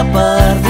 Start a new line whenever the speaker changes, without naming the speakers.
escapar de